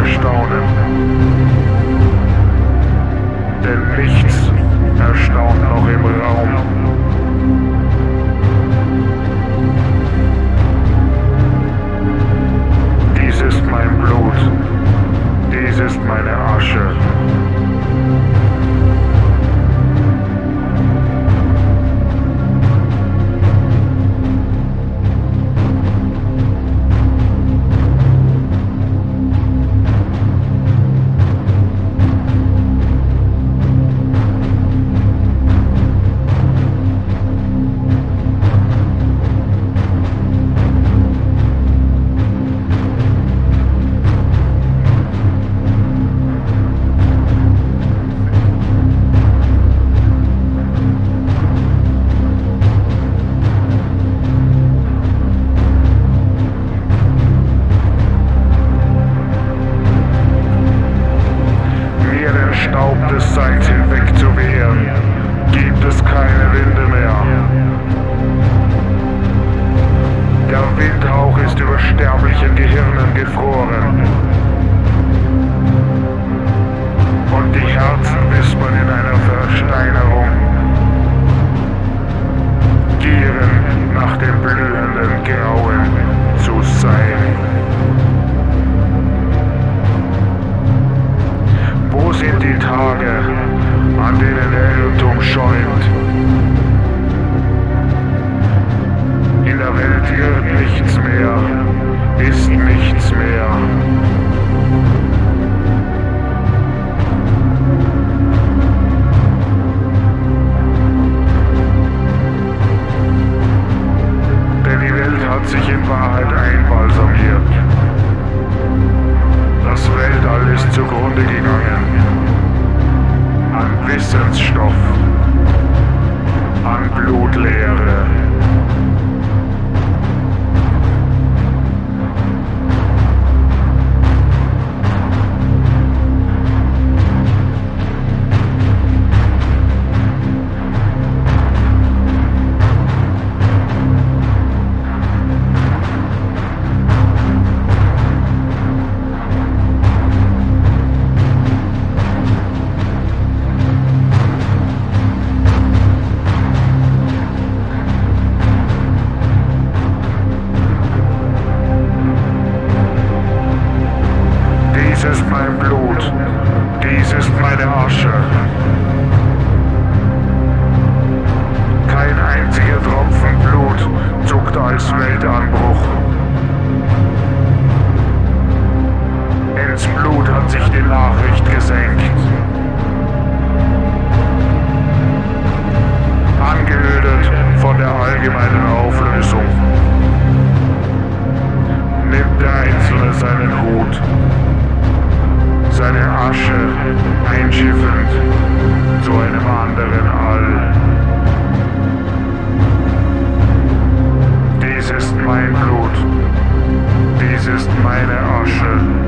Erstaunen. Denn nichts erstaunt noch im Raum. Sterblichen Gehirnen gefroren. Und die Herzen wispern in einer Versteinerung. Gieren nach dem blühenden Grauen zu sein. Wo sind die Tage, an denen der Irrtum schäumt? In der Welt irrt nichts mehr, Wahrheit einbalsamiert. Das Weltall ist zugrunde gegangen. An Wissensstoff. An Blutleere. Dies ist meine Asche.